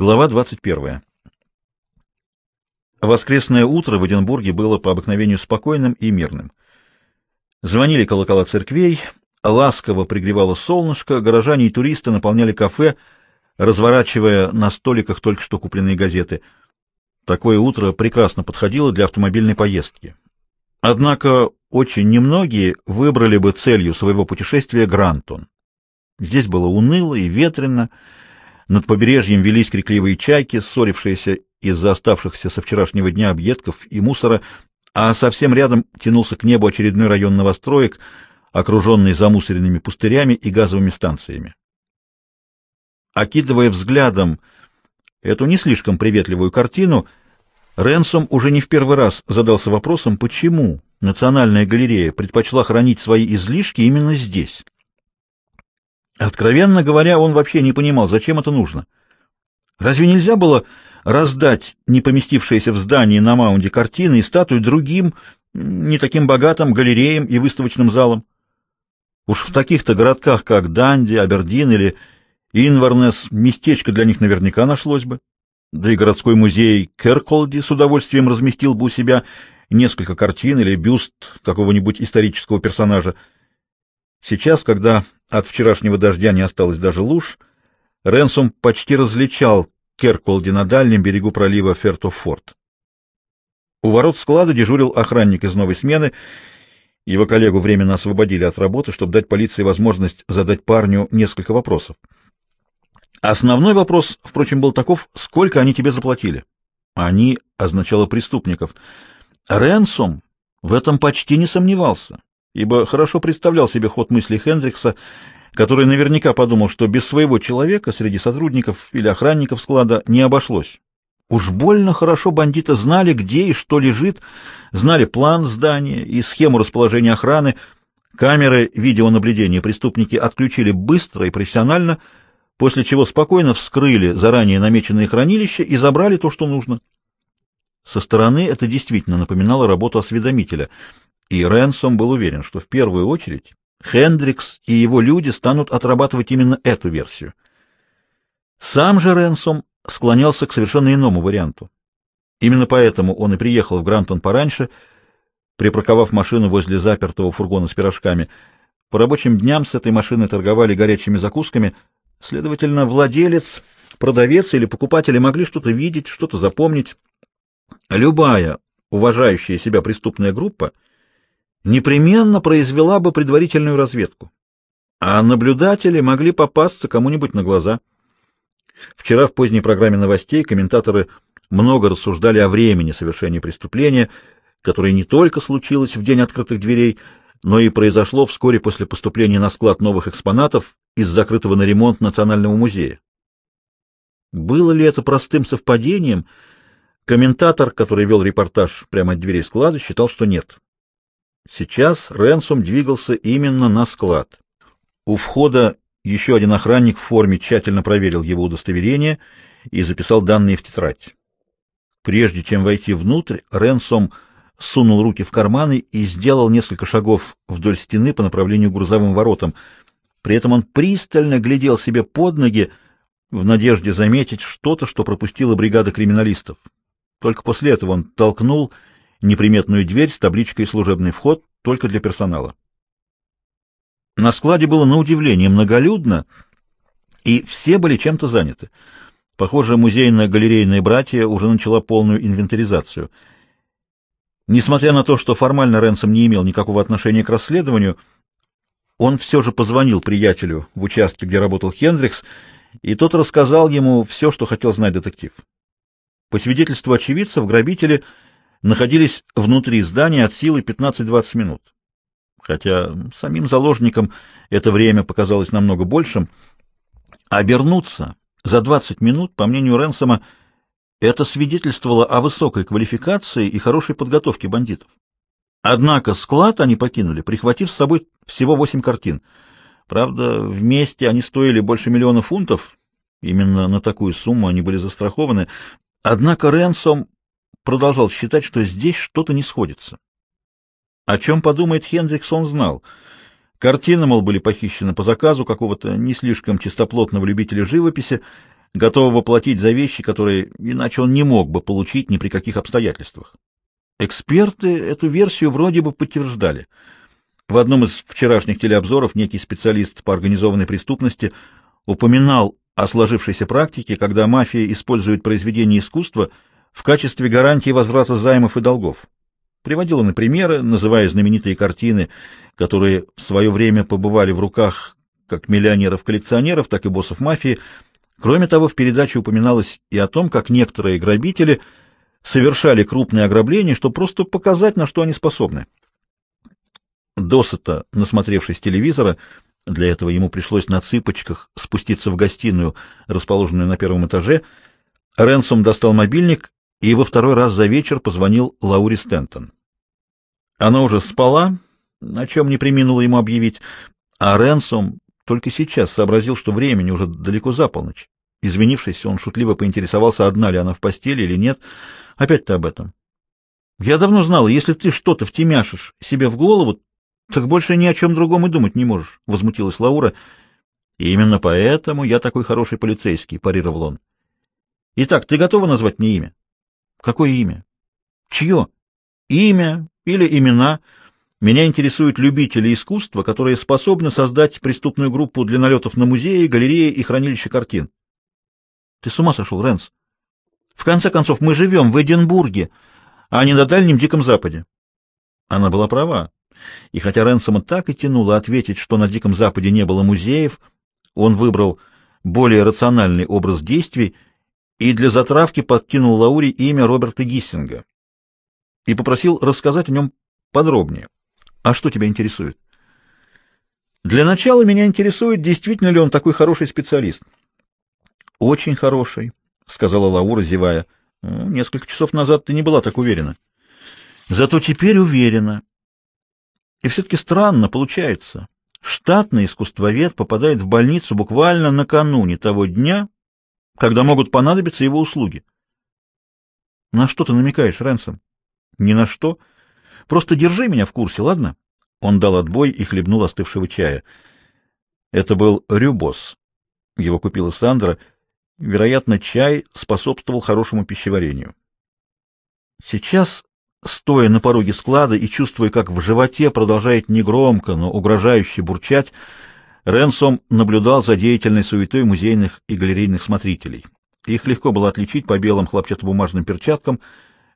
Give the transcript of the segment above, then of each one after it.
Глава 21. Воскресное утро в Эдинбурге было по обыкновению спокойным и мирным. Звонили колокола церквей, ласково пригревало солнышко, горожане и туристы наполняли кафе, разворачивая на столиках только что купленные газеты. Такое утро прекрасно подходило для автомобильной поездки. Однако очень немногие выбрали бы целью своего путешествия Грантон. Здесь было уныло и ветрено, над побережьем велись крикливые чайки, ссорившиеся из-за оставшихся со вчерашнего дня объедков и мусора, а совсем рядом тянулся к небу очередной район новостроек, окруженный замусоренными пустырями и газовыми станциями. Окидывая взглядом эту не слишком приветливую картину, Ренсом уже не в первый раз задался вопросом, почему Национальная галерея предпочла хранить свои излишки именно здесь. Откровенно говоря, он вообще не понимал, зачем это нужно. Разве нельзя было раздать не поместившиеся в здании на Маунде картины и статуи другим, не таким богатым галереям и выставочным залам? Уж в таких-то городках, как Данди, Абердин или Инварнес, местечко для них наверняка нашлось бы. Да и городской музей Керколди с удовольствием разместил бы у себя несколько картин или бюст какого-нибудь исторического персонажа. Сейчас, когда от вчерашнего дождя не осталось даже луж, Ренсум почти различал Керколди на дальнем берегу пролива Фертофорт. У ворот склада дежурил охранник из новой смены. Его коллегу временно освободили от работы, чтобы дать полиции возможность задать парню несколько вопросов. Основной вопрос, впрочем, был таков, сколько они тебе заплатили. Они означало преступников. Ренсум в этом почти не сомневался ибо хорошо представлял себе ход мыслей Хендрикса, который наверняка подумал, что без своего человека среди сотрудников или охранников склада не обошлось. Уж больно хорошо бандиты знали, где и что лежит, знали план здания и схему расположения охраны. Камеры видеонаблюдения преступники отключили быстро и профессионально, после чего спокойно вскрыли заранее намеченные хранилища и забрали то, что нужно. Со стороны это действительно напоминало работу осведомителя — и Ренсом был уверен, что в первую очередь Хендрикс и его люди станут отрабатывать именно эту версию. Сам же Ренсом склонялся к совершенно иному варианту. Именно поэтому он и приехал в Грантон пораньше, припарковав машину возле запертого фургона с пирожками. По рабочим дням с этой машины торговали горячими закусками, следовательно, владелец, продавец или покупатели могли что-то видеть, что-то запомнить. Любая уважающая себя преступная группа — непременно произвела бы предварительную разведку, а наблюдатели могли попасться кому-нибудь на глаза. Вчера в поздней программе новостей комментаторы много рассуждали о времени совершения преступления, которое не только случилось в день открытых дверей, но и произошло вскоре после поступления на склад новых экспонатов из закрытого на ремонт Национального музея. Было ли это простым совпадением? Комментатор, который вел репортаж прямо от дверей склада, считал, что нет. Сейчас Ренсом двигался именно на склад. У входа еще один охранник в форме тщательно проверил его удостоверение и записал данные в тетрадь. Прежде чем войти внутрь, Ренсом сунул руки в карманы и сделал несколько шагов вдоль стены по направлению к грузовым воротам. При этом он пристально глядел себе под ноги в надежде заметить что-то, что пропустила бригада криминалистов. Только после этого он толкнул неприметную дверь с табличкой «Служебный вход» только для персонала. На складе было на удивление многолюдно, и все были чем-то заняты. Похоже, музейно-галерейное братья уже начала полную инвентаризацию. Несмотря на то, что формально Ренсом не имел никакого отношения к расследованию, он все же позвонил приятелю в участке, где работал Хендрикс, и тот рассказал ему все, что хотел знать детектив. По свидетельству очевидцев, грабители — находились внутри здания от силы 15-20 минут. Хотя самим заложникам это время показалось намного большим. Обернуться за 20 минут, по мнению Ренсома, это свидетельствовало о высокой квалификации и хорошей подготовке бандитов. Однако склад они покинули, прихватив с собой всего восемь картин. Правда, вместе они стоили больше миллиона фунтов, именно на такую сумму они были застрахованы. Однако Ренсом продолжал считать, что здесь что-то не сходится. О чем подумает Хендрикс, он знал. Картины, мол, были похищены по заказу какого-то не слишком чистоплотного любителя живописи, готового платить за вещи, которые иначе он не мог бы получить ни при каких обстоятельствах. Эксперты эту версию вроде бы подтверждали. В одном из вчерашних телеобзоров некий специалист по организованной преступности упоминал о сложившейся практике, когда мафия использует произведения искусства в качестве гарантии возврата займов и долгов. Приводил он примеры, называя знаменитые картины, которые в свое время побывали в руках как миллионеров-коллекционеров, так и боссов мафии. Кроме того, в передаче упоминалось и о том, как некоторые грабители совершали крупные ограбления, чтобы просто показать, на что они способны. Досыта, насмотревшись телевизора, для этого ему пришлось на цыпочках спуститься в гостиную, расположенную на первом этаже, Ренсом достал мобильник и во второй раз за вечер позвонил Лаури Стентон. Она уже спала, о чем не приминула ему объявить, а Ренсом только сейчас сообразил, что времени уже далеко за полночь. Извинившись, он шутливо поинтересовался, одна ли она в постели или нет. Опять ты об этом. Я давно знала, если ты что-то втемяшишь себе в голову, так больше ни о чем другом и думать не можешь, — возмутилась Лаура. Именно поэтому я такой хороший полицейский, — парировал он. Итак, ты готова назвать мне имя? Какое имя? Чье? Имя или имена? Меня интересуют любители искусства, которые способны создать преступную группу для налетов на музеи, галереи и хранилища картин. Ты с ума сошел, Рэнс? В конце концов, мы живем в Эдинбурге, а не на Дальнем Диком Западе. Она была права. И хотя Ренсома так и тянуло ответить, что на Диком Западе не было музеев, он выбрал более рациональный образ действий и для затравки подкинул Лауре имя Роберта Гиссинга и попросил рассказать о нем подробнее. А что тебя интересует? Для начала меня интересует, действительно ли он такой хороший специалист. Очень хороший, сказала Лаура, зевая. Несколько часов назад ты не была так уверена. Зато теперь уверена. И все-таки странно получается. Штатный искусствовед попадает в больницу буквально накануне того дня, когда могут понадобиться его услуги. На что ты намекаешь, Ренсом? Ни на что. Просто держи меня в курсе, ладно? Он дал отбой и хлебнул остывшего чая. Это был рюбос. Его купила Сандра. Вероятно, чай способствовал хорошему пищеварению. Сейчас Стоя на пороге склада и чувствуя, как в животе продолжает негромко, но угрожающе бурчать, Ренсом наблюдал за деятельной суетой музейных и галерейных смотрителей. Их легко было отличить по белым хлопчатобумажным перчаткам,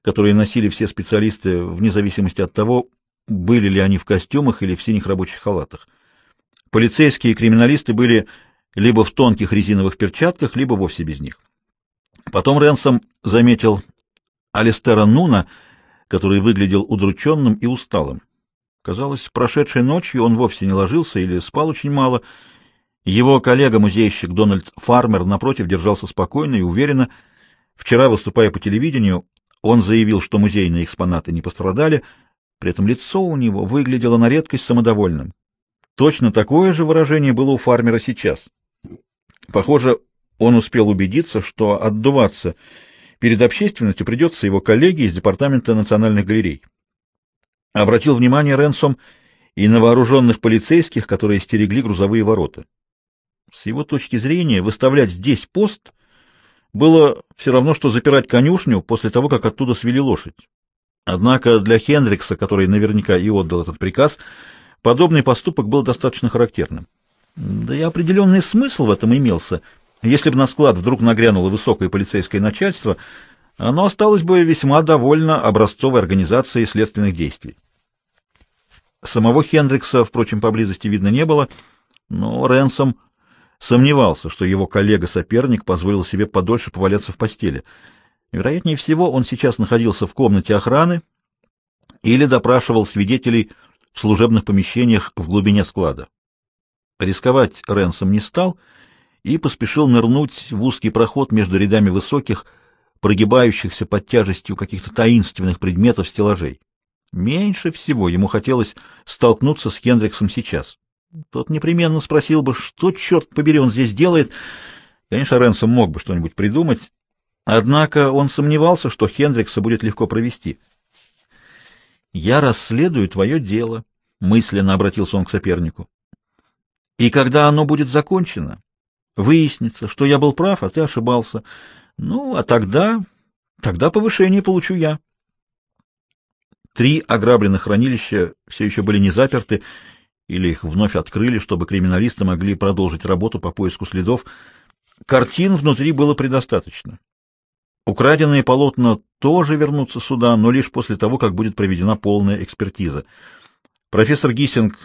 которые носили все специалисты вне зависимости от того, были ли они в костюмах или в синих рабочих халатах. Полицейские и криминалисты были либо в тонких резиновых перчатках, либо вовсе без них. Потом Ренсом заметил Алистера Нуна, который выглядел удрученным и усталым. Казалось, прошедшей ночью он вовсе не ложился или спал очень мало. Его коллега-музейщик Дональд Фармер, напротив, держался спокойно и уверенно. Вчера, выступая по телевидению, он заявил, что музейные экспонаты не пострадали, при этом лицо у него выглядело на редкость самодовольным. Точно такое же выражение было у Фармера сейчас. Похоже, он успел убедиться, что отдуваться Перед общественностью придется его коллеге из Департамента национальных галерей. Обратил внимание Ренсом и на вооруженных полицейских, которые стерегли грузовые ворота. С его точки зрения, выставлять здесь пост было все равно, что запирать конюшню после того, как оттуда свели лошадь. Однако для Хендрикса, который наверняка и отдал этот приказ, подобный поступок был достаточно характерным. Да и определенный смысл в этом имелся — если бы на склад вдруг нагрянуло высокое полицейское начальство, оно осталось бы весьма довольно образцовой организацией следственных действий. Самого Хендрикса, впрочем, поблизости видно не было, но Ренсом сомневался, что его коллега-соперник позволил себе подольше поваляться в постели. Вероятнее всего, он сейчас находился в комнате охраны или допрашивал свидетелей в служебных помещениях в глубине склада. Рисковать Ренсом не стал — и поспешил нырнуть в узкий проход между рядами высоких, прогибающихся под тяжестью каких-то таинственных предметов стеллажей. Меньше всего ему хотелось столкнуться с Хендриксом сейчас. Тот непременно спросил бы, что, черт побери, он здесь делает. Конечно, Ренсом мог бы что-нибудь придумать, однако он сомневался, что Хендрикса будет легко провести. «Я расследую твое дело», — мысленно обратился он к сопернику. «И когда оно будет закончено, Выяснится, что я был прав, а ты ошибался. Ну, а тогда... Тогда повышение получу я. Три ограбленных хранилища все еще были не заперты, или их вновь открыли, чтобы криминалисты могли продолжить работу по поиску следов. Картин внутри было предостаточно. Украденные полотна тоже вернутся сюда, но лишь после того, как будет проведена полная экспертиза. Профессор Гиссинг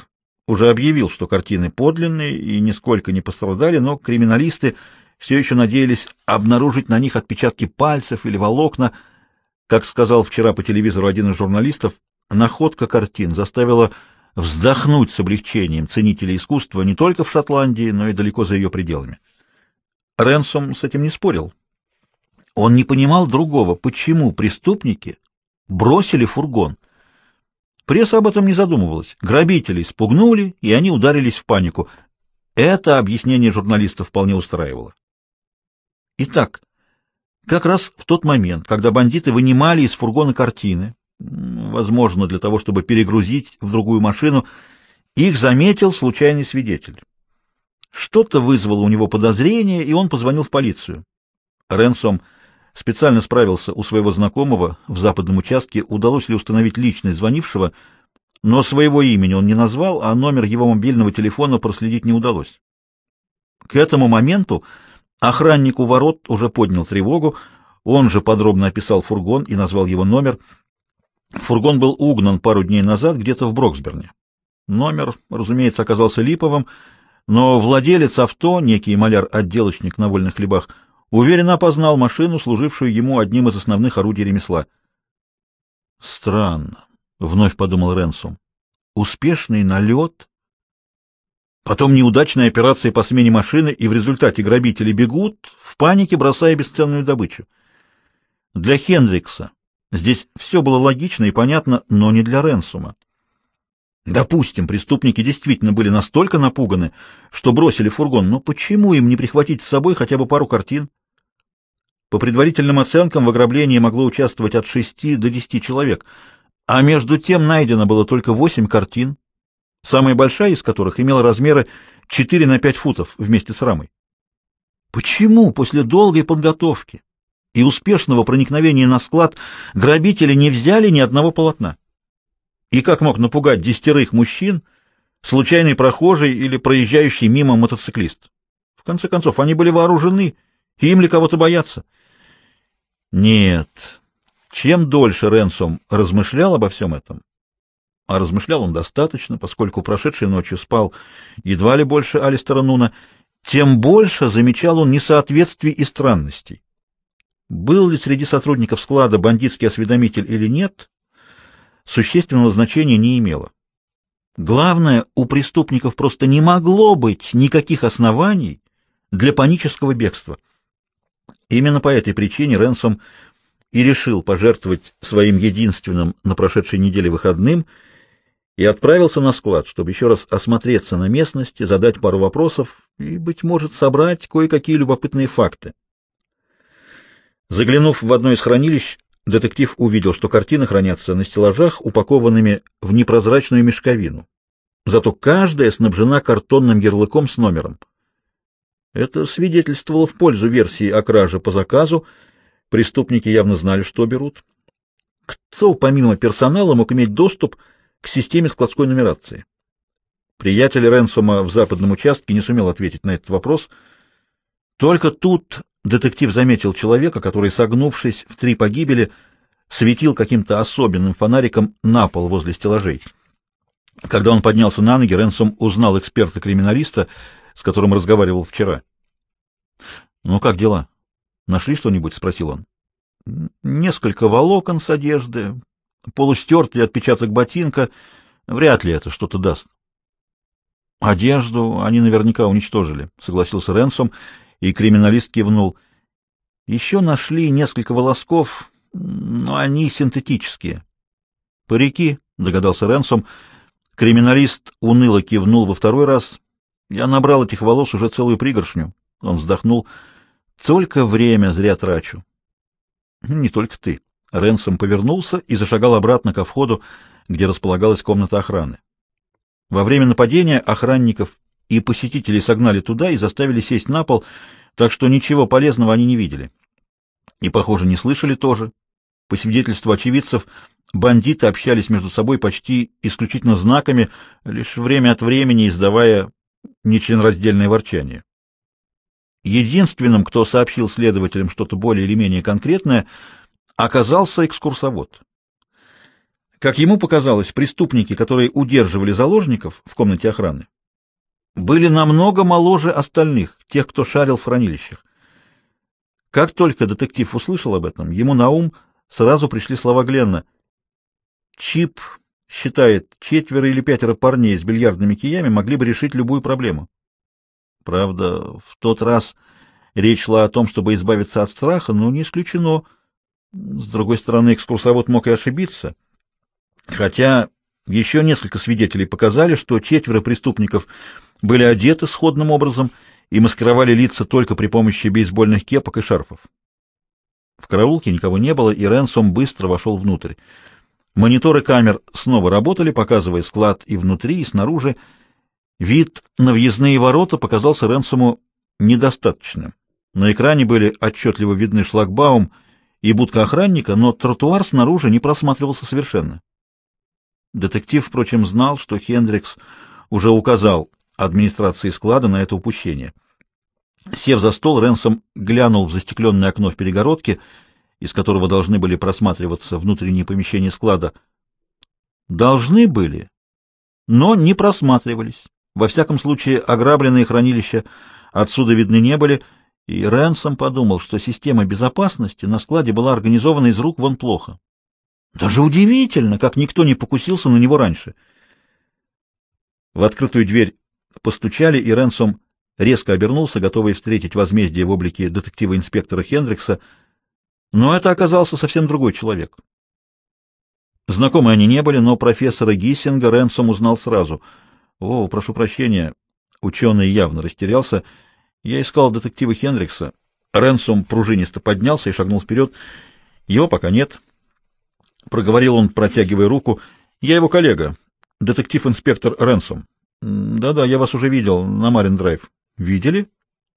уже объявил, что картины подлинные и нисколько не пострадали, но криминалисты все еще надеялись обнаружить на них отпечатки пальцев или волокна. Как сказал вчера по телевизору один из журналистов, находка картин заставила вздохнуть с облегчением ценителей искусства не только в Шотландии, но и далеко за ее пределами. Ренсом с этим не спорил. Он не понимал другого, почему преступники бросили фургон. Пресса об этом не задумывалась. Грабители спугнули, и они ударились в панику. Это объяснение журналистов вполне устраивало. Итак, как раз в тот момент, когда бандиты вынимали из фургона картины, возможно, для того, чтобы перегрузить в другую машину, их заметил случайный свидетель. Что-то вызвало у него подозрение, и он позвонил в полицию. Ренсом специально справился у своего знакомого в западном участке, удалось ли установить личность звонившего, но своего имени он не назвал, а номер его мобильного телефона проследить не удалось. К этому моменту охранник у ворот уже поднял тревогу, он же подробно описал фургон и назвал его номер. Фургон был угнан пару дней назад где-то в Броксберне. Номер, разумеется, оказался липовым, но владелец авто, некий маляр-отделочник на вольных хлебах, уверенно опознал машину, служившую ему одним из основных орудий ремесла. «Странно», — вновь подумал Ренсум. «Успешный налет, потом неудачная операция по смене машины, и в результате грабители бегут, в панике бросая бесценную добычу. Для Хендрикса здесь все было логично и понятно, но не для Ренсума. Допустим, преступники действительно были настолько напуганы, что бросили фургон, но почему им не прихватить с собой хотя бы пару картин? По предварительным оценкам в ограблении могло участвовать от 6 до 10 человек, а между тем найдено было только 8 картин, самая большая из которых имела размеры 4 на 5 футов вместе с рамой. Почему после долгой подготовки и успешного проникновения на склад грабители не взяли ни одного полотна? И как мог напугать десятерых мужчин случайный прохожий или проезжающий мимо мотоциклист? В конце концов, они были вооружены, и им ли кого-то бояться? Нет. Чем дольше Ренсом размышлял обо всем этом, а размышлял он достаточно, поскольку прошедшей ночью спал едва ли больше Алистера Нуна, тем больше замечал он несоответствий и странностей. Был ли среди сотрудников склада бандитский осведомитель или нет, существенного значения не имело. Главное, у преступников просто не могло быть никаких оснований для панического бегства. Именно по этой причине Ренсом и решил пожертвовать своим единственным на прошедшей неделе выходным и отправился на склад, чтобы еще раз осмотреться на местности, задать пару вопросов и, быть может, собрать кое-какие любопытные факты. Заглянув в одно из хранилищ, детектив увидел, что картины хранятся на стеллажах, упакованными в непрозрачную мешковину. Зато каждая снабжена картонным ярлыком с номером. Это свидетельствовало в пользу версии о краже по заказу. Преступники явно знали, что берут. Кто, помимо персонала, мог иметь доступ к системе складской нумерации? Приятель Ренсома в западном участке не сумел ответить на этот вопрос. Только тут детектив заметил человека, который, согнувшись в три погибели, светил каким-то особенным фонариком на пол возле стеллажей. Когда он поднялся на ноги, Ренсом узнал эксперта-криминалиста, с которым разговаривал вчера. — Ну, как дела? Нашли что-нибудь? — спросил он. — Несколько волокон с одежды, полустертый отпечаток ботинка. Вряд ли это что-то даст. — Одежду они наверняка уничтожили, — согласился Ренсом, и криминалист кивнул. — Еще нашли несколько волосков, но они синтетические. — Парики, — догадался Ренсом. Криминалист уныло кивнул во второй раз — я набрал этих волос уже целую пригоршню. Он вздохнул. Только время зря трачу. Не только ты. Ренсом повернулся и зашагал обратно ко входу, где располагалась комната охраны. Во время нападения охранников и посетителей согнали туда и заставили сесть на пол, так что ничего полезного они не видели. И, похоже, не слышали тоже. По свидетельству очевидцев, бандиты общались между собой почти исключительно знаками, лишь время от времени издавая нечленораздельное ворчание. Единственным, кто сообщил следователям что-то более или менее конкретное, оказался экскурсовод. Как ему показалось, преступники, которые удерживали заложников в комнате охраны, были намного моложе остальных, тех, кто шарил в хранилищах. Как только детектив услышал об этом, ему на ум сразу пришли слова Гленна. Чип считает, четверо или пятеро парней с бильярдными киями могли бы решить любую проблему. Правда, в тот раз речь шла о том, чтобы избавиться от страха, но не исключено. С другой стороны, экскурсовод мог и ошибиться. Хотя еще несколько свидетелей показали, что четверо преступников были одеты сходным образом и маскировали лица только при помощи бейсбольных кепок и шарфов. В караулке никого не было, и Ренсом быстро вошел внутрь. Мониторы камер снова работали, показывая склад и внутри, и снаружи. Вид на въездные ворота показался Ренсому недостаточным. На экране были отчетливо видны шлагбаум и будка охранника, но тротуар снаружи не просматривался совершенно. Детектив, впрочем, знал, что Хендрикс уже указал администрации склада на это упущение. Сев за стол, Ренсом глянул в застекленное окно в перегородке, из которого должны были просматриваться внутренние помещения склада. Должны были, но не просматривались. Во всяком случае, ограбленные хранилища отсюда видны не были, и Ренсом подумал, что система безопасности на складе была организована из рук вон плохо. Даже удивительно, как никто не покусился на него раньше. В открытую дверь постучали, и Ренсом резко обернулся, готовый встретить возмездие в облике детектива-инспектора Хендрикса, но это оказался совсем другой человек. Знакомы они не были, но профессора Гиссинга Ренсом узнал сразу. «О, прошу прощения». Ученый явно растерялся. «Я искал детектива Хендрикса». Ренсом пружинисто поднялся и шагнул вперед. «Его пока нет». — проговорил он, протягивая руку. — Я его коллега, детектив-инспектор Ренсом. Да — Да-да, я вас уже видел на Марин-драйв. — Видели?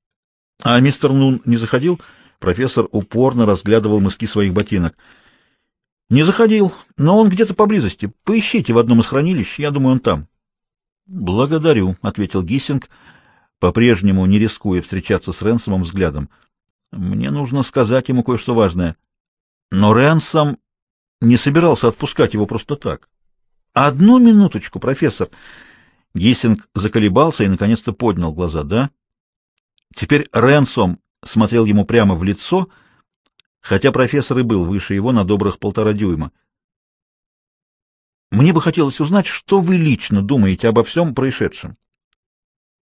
— А мистер Нун не заходил? Профессор упорно разглядывал мыски своих ботинок. — Не заходил, но он где-то поблизости. Поищите в одном из хранилищ, я думаю, он там. — Благодарю, — ответил Гиссинг, по-прежнему не рискуя встречаться с Ренсомом взглядом. — Мне нужно сказать ему кое-что важное. Но Ренсом не собирался отпускать его просто так. «Одну минуточку, профессор!» Гиссинг заколебался и, наконец-то, поднял глаза. «Да?» Теперь Ренсом смотрел ему прямо в лицо, хотя профессор и был выше его на добрых полтора дюйма. «Мне бы хотелось узнать, что вы лично думаете обо всем происшедшем.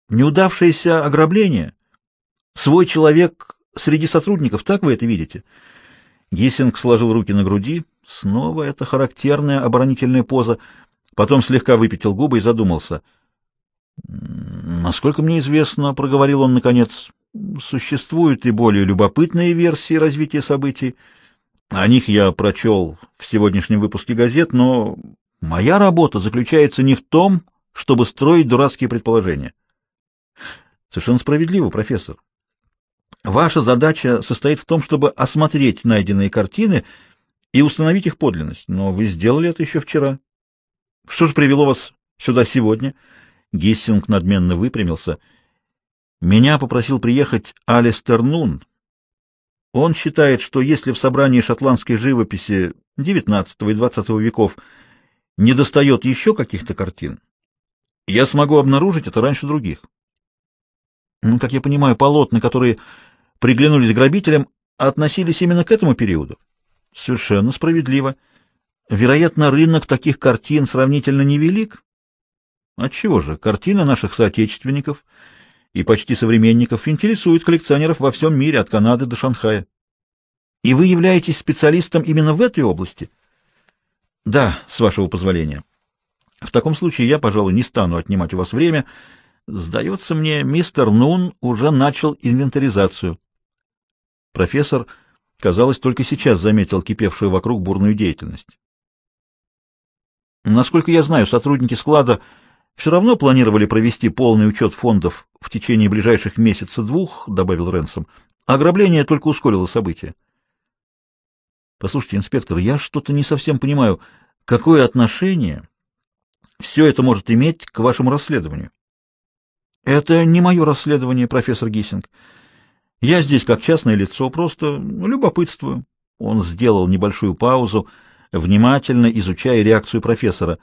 Неудавшееся ограбление? Свой человек среди сотрудников, так вы это видите?» Гиссинг сложил руки на груди. Снова эта характерная оборонительная поза. Потом слегка выпятил губы и задумался. «Насколько мне известно, — проговорил он наконец, — существуют и более любопытные версии развития событий. О них я прочел в сегодняшнем выпуске газет, но моя работа заключается не в том, чтобы строить дурацкие предположения». «Совершенно справедливо, профессор. Ваша задача состоит в том, чтобы осмотреть найденные картины и установить их подлинность, но вы сделали это еще вчера. Что же привело вас сюда сегодня? Гиссинг надменно выпрямился. Меня попросил приехать Алистер Нун. Он считает, что если в собрании шотландской живописи XIX и XX веков недостает еще каких-то картин, я смогу обнаружить это раньше других. Ну, как я понимаю, полотна, которые приглянулись грабителям, относились именно к этому периоду. Совершенно справедливо. Вероятно, рынок таких картин сравнительно невелик. Отчего же? Картины наших соотечественников и почти современников интересуют коллекционеров во всем мире, от Канады до Шанхая. И вы являетесь специалистом именно в этой области? Да, с вашего позволения. В таком случае я, пожалуй, не стану отнимать у вас время. Сдается мне, мистер Нун уже начал инвентаризацию. Профессор, казалось, только сейчас заметил кипевшую вокруг бурную деятельность. Насколько я знаю, сотрудники склада Все равно планировали провести полный учет фондов в течение ближайших месяца-двух, — добавил Ренсом. Ограбление только ускорило события. Послушайте, инспектор, я что-то не совсем понимаю, какое отношение все это может иметь к вашему расследованию? Это не мое расследование, профессор Гиссинг. Я здесь как частное лицо, просто любопытствую. Он сделал небольшую паузу, внимательно изучая реакцию профессора.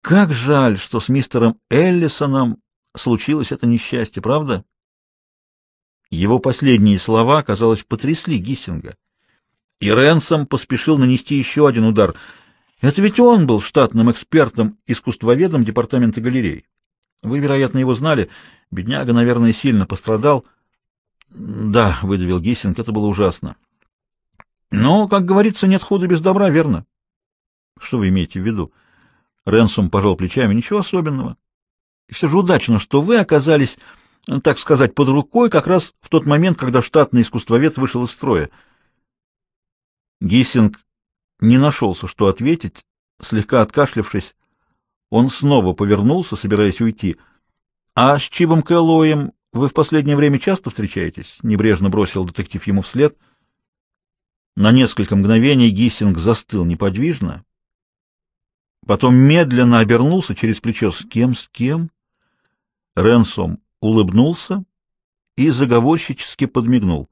Как жаль, что с мистером Эллисоном случилось это несчастье, правда? Его последние слова, казалось, потрясли Гиссинга. И Ренсом поспешил нанести еще один удар. Это ведь он был штатным экспертом, искусствоведом департамента галерей. Вы, вероятно, его знали. Бедняга, наверное, сильно пострадал. Да, выдавил Гиссинг, это было ужасно. Но, как говорится, нет худа без добра, верно? Что вы имеете в виду? Ренсум пожал плечами. Ничего особенного. И все же удачно, что вы оказались, так сказать, под рукой как раз в тот момент, когда штатный искусствовед вышел из строя. Гиссинг не нашелся, что ответить, слегка откашлявшись, он снова повернулся, собираясь уйти. — А с Чибом Кэллоуем вы в последнее время часто встречаетесь? — небрежно бросил детектив ему вслед. На несколько мгновений Гиссинг застыл неподвижно, потом медленно обернулся через плечо. — С кем, с кем? Ренсом улыбнулся и заговорщически подмигнул.